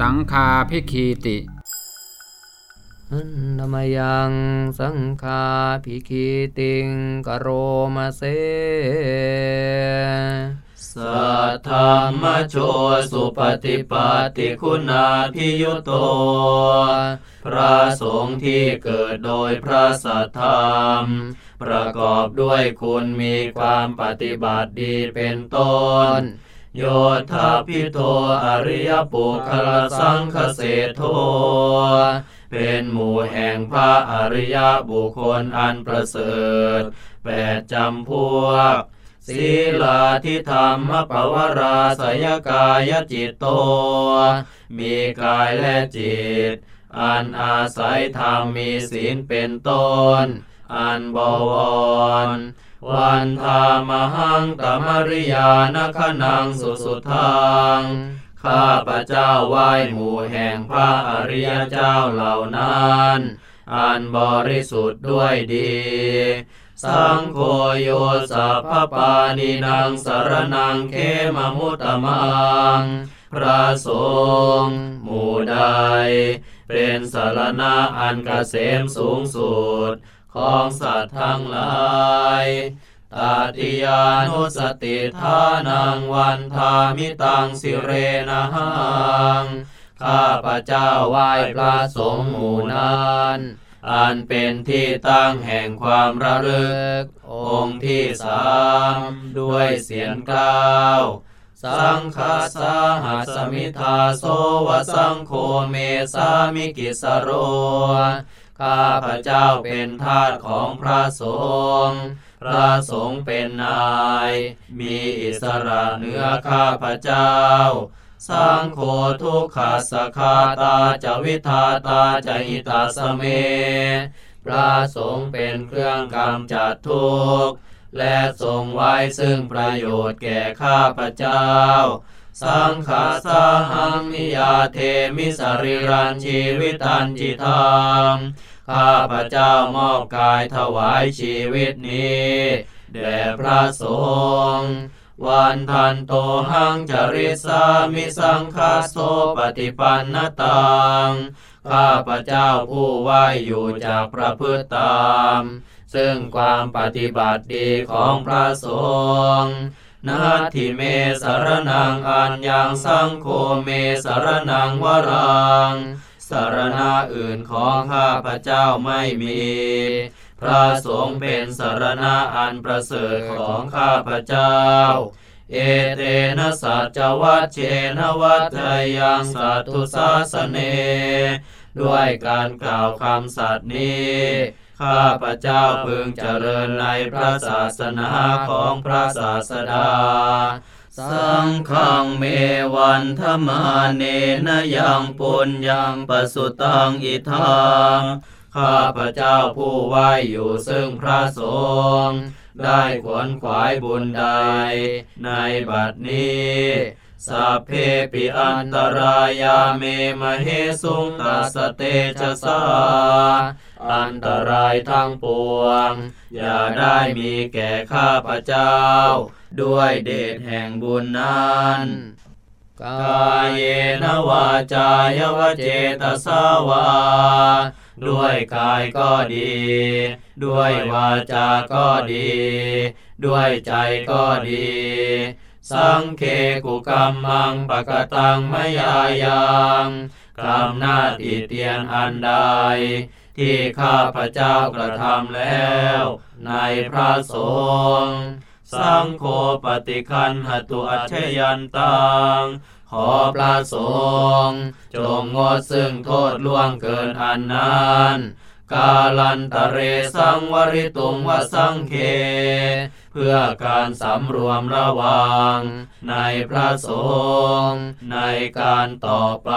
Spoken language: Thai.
สังคาพิคีตินธรรมยังสังฆาภิคิติงกโรมาเสสัทธรรมโชสุปฏิปัติคุณาพิยุโต พระสงฆ์ที่เกิดโดยพระสัทธรรม ประกอบด้วยคุณมีความปฏิบัติดีเป็นต้น โยธาพิโทอริยปุคลสังคเสโทเป็นหมู่แห่งพระอริยบุคคลอันประเสริฐแปดจำพวกศีลาทิธรรมปวราสยกายจิตโต มีกายและจิต อันอาศัยธรรมมีศีลเป็นต้น อันบวร วันธามหังตมริยานคนังสุสุทังข้าพระเจ้าไหว้หมู่แห่งพระอริยเจ้าเหล่านั้นอันบริสุทธิ์ด้วยดี สังโฆโยสัพพปานินางสารนังเขมมุตตมัง พระสงฆ์หมู่ใด เป็นสารณะอันกเกษมสูงสุด ของสัตว์ทั้งหลายตาติยานุสติทานังวันทามิตังสิเรนะหังข้าพระเจ้าไหว้พระสงฆ์หมู่นั้นอันเป็นที่ตั้งแห่งความระลึก องค์ที่สามด้วยเสียงกล่าว สังฆาสาหัสมิทาโสวสังโฆเมสามิกิสโร ข้าพระเจ้าเป็นทาสของพระสงฆ์ พระสงฆ์เป็นนาย มีอิสระเหนือข้าพระเจ้า สังโฆทุกขาสคาตาจวิทาตาจหิตาสเม พระสงฆ์เป็นเครื่องกำจัดทุกข์ และทรงไว้ซึ่งประโยชน์แก่ข้าพระเจ้าสังขาสหังนิยาเทมิสริรันชีวิตันจิตัง ข้าพระเจ้ามอบกายถวายชีวิตนี้แด่พระสงฆ์วันทันโตหังจริสามิสังคาโสปฏิปันนตังข้าพระเจ้าผู้ไหวอยู่จากพระพฤติตาม ซึ่งความปฏิบัติดีของพระสงฆ์นาทิเมสารนังอัญญังสังโฆเมสารนังวรัง สารณะอื่นของข้าพระเจ้าไม่มี พระสงฆ์เป็นสารณะอันประเสริฐของข้าพระเจ้า เอเตนะสัจวัชเชนวัตยังสัตตุสาสเน ด้วยการกล่าวคำสัตย์นี้ข้าพระเจ้าพึงเจริญในพระศาสนาของพระศาสดา สังฆังเมวันธมาเนนยังปุญญังปสุตังอิทังข้าพระเจ้าผู้ไหวอยู่ซึ่งพระสงฆ์ได้ขวนขวายบุญใด ในบัดนี้สัพเพปิอันตรายาเมมเหสุงตัสเตชะสาอันตรายทั้งปวง อย่าได้มีแก่ข้าพระเจ้า ด้วยเดชแห่งบุญนั้นกายเยนวาจายวเจตสาวา ด้วยกายก็ดี ด้วยวาจาก็ดี ด้วยใจก็ดี สังเคกุกรรมังปะกตังมยายังกรรมนาติเตียนอันใด ที่ข้าพระเจ้ากระทำแล้ว ในพระสงฆ์ สังโฆปฏิคันหตุอัชยันตังขอพระสงฆ์จงงดซึ่งโทษล่วงเกินอันนั้นกาลันตะเรสังวริตุงวสังเค เพื่อการสำรวมระวัง ในพระสงฆ์ในการต่อไป